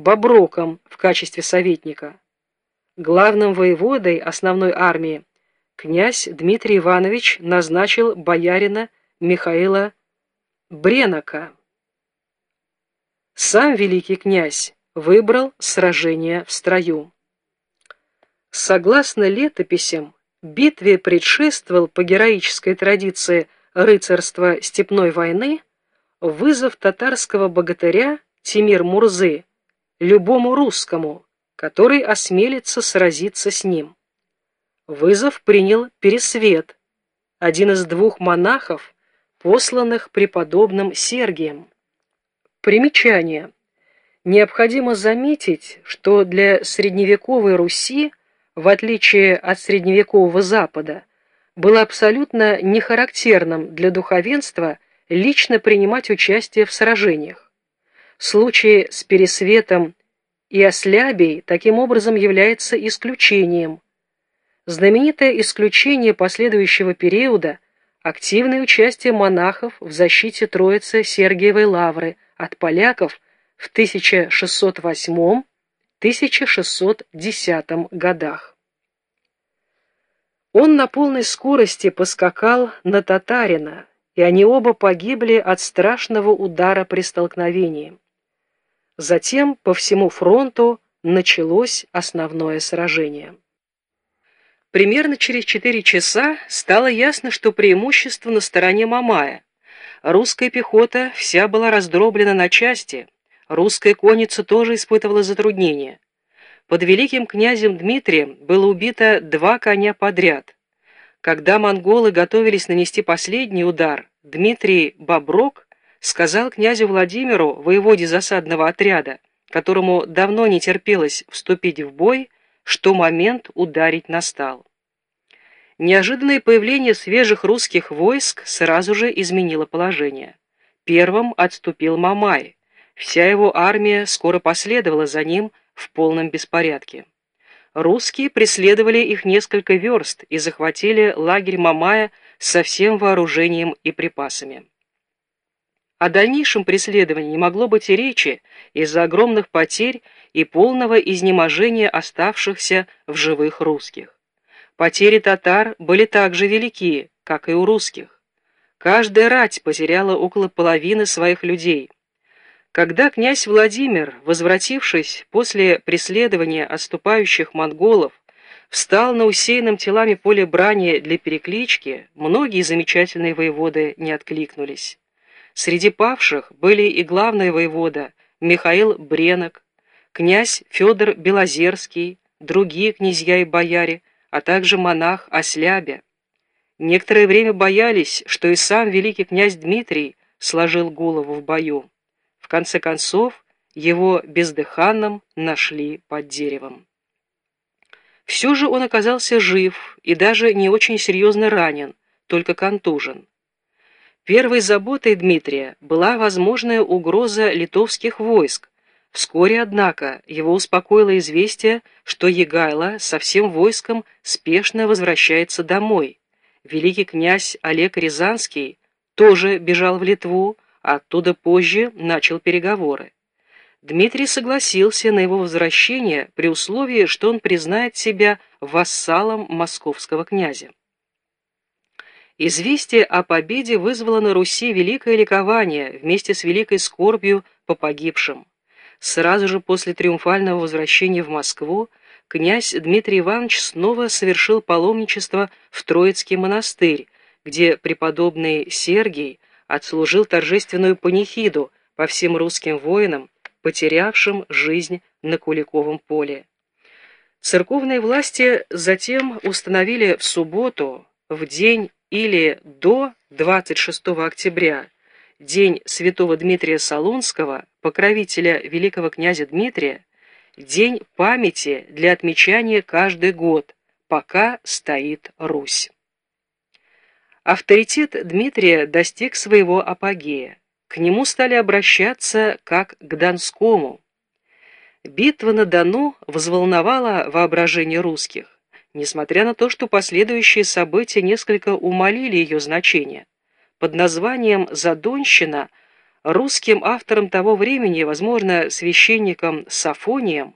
Боброком в качестве советника. Главным воеводой основной армии князь Дмитрий Иванович назначил боярина Михаила Бренока. Сам великий князь выбрал сражение в строю. Согласно летописям, битве предшествовал по героической традиции рыцарства степной войны вызов татарского богатыря Тимир Мурзы любому русскому, который осмелится сразиться с ним. Вызов принял Пересвет, один из двух монахов, посланных преподобным Сергием. Примечание. Необходимо заметить, что для средневековой Руси, в отличие от средневекового Запада, было абсолютно нехарактерным для духовенства лично принимать участие в сражениях. Случай с Пересветом и Ослябей таким образом является исключением. Знаменитое исключение последующего периода – активное участие монахов в защите Троицы Сергиевой Лавры от поляков – в 1608-1610 годах. Он на полной скорости поскакал на татарина, и они оба погибли от страшного удара при столкновении. Затем по всему фронту началось основное сражение. Примерно через четыре часа стало ясно, что преимущество на стороне Мамая. Русская пехота вся была раздроблена на части – Русская конница тоже испытывала затруднения. Под великим князем Дмитрием было убито два коня подряд. Когда монголы готовились нанести последний удар, Дмитрий Боброк сказал князю Владимиру, воеводе засадного отряда, которому давно не терпелось вступить в бой, что момент ударить настал. Неожиданное появление свежих русских войск сразу же изменило положение. Первым отступил Мамай. Вся его армия скоро последовала за ним в полном беспорядке. Русские преследовали их несколько верст и захватили лагерь Мамая со всем вооружением и припасами. О дальнейшем преследовании не могло быть и речи из-за огромных потерь и полного изнеможения оставшихся в живых русских. Потери татар были так же велики, как и у русских. Каждая рать потеряла около половины своих людей – когда князь Владимир, возвратившись после преследования отступающих монголов, встал на усеянном телами поле брани для переклички, многие замечательные воеводы не откликнулись. Среди павших были и главный воевода Михаил Бренок, князь Федор Белозерский, другие князья и бояре, а также монах Ослябя. Некоторое время боялись, что и сам великий князь Дмитрий сложил голову в бою конце концов, его бездыханным нашли под деревом. Все же он оказался жив и даже не очень серьезно ранен, только контужен. Первой заботой Дмитрия была возможная угроза литовских войск. Вскоре, однако, его успокоило известие, что Егайло со всем войском спешно возвращается домой. Великий князь Олег Рязанский тоже бежал в Литву, оттуда позже начал переговоры. Дмитрий согласился на его возвращение при условии, что он признает себя вассалом московского князя. Известие о победе вызвало на Руси великое ликование вместе с великой скорбью по погибшим. Сразу же после триумфального возвращения в Москву князь Дмитрий Иванович снова совершил паломничество в Троицкий монастырь, где преподобный Сергий отслужил торжественную панихиду по всем русским воинам, потерявшим жизнь на Куликовом поле. Церковные власти затем установили в субботу, в день или до 26 октября, день святого Дмитрия Солунского, покровителя великого князя Дмитрия, день памяти для отмечания каждый год, пока стоит Русь. Авторитет Дмитрия достиг своего апогея. К нему стали обращаться как к Донскому. Битва на Дону взволновала воображение русских, несмотря на то, что последующие события несколько умалили ее значение. Под названием «Задонщина» русским автором того времени, возможно, священником Сафонием,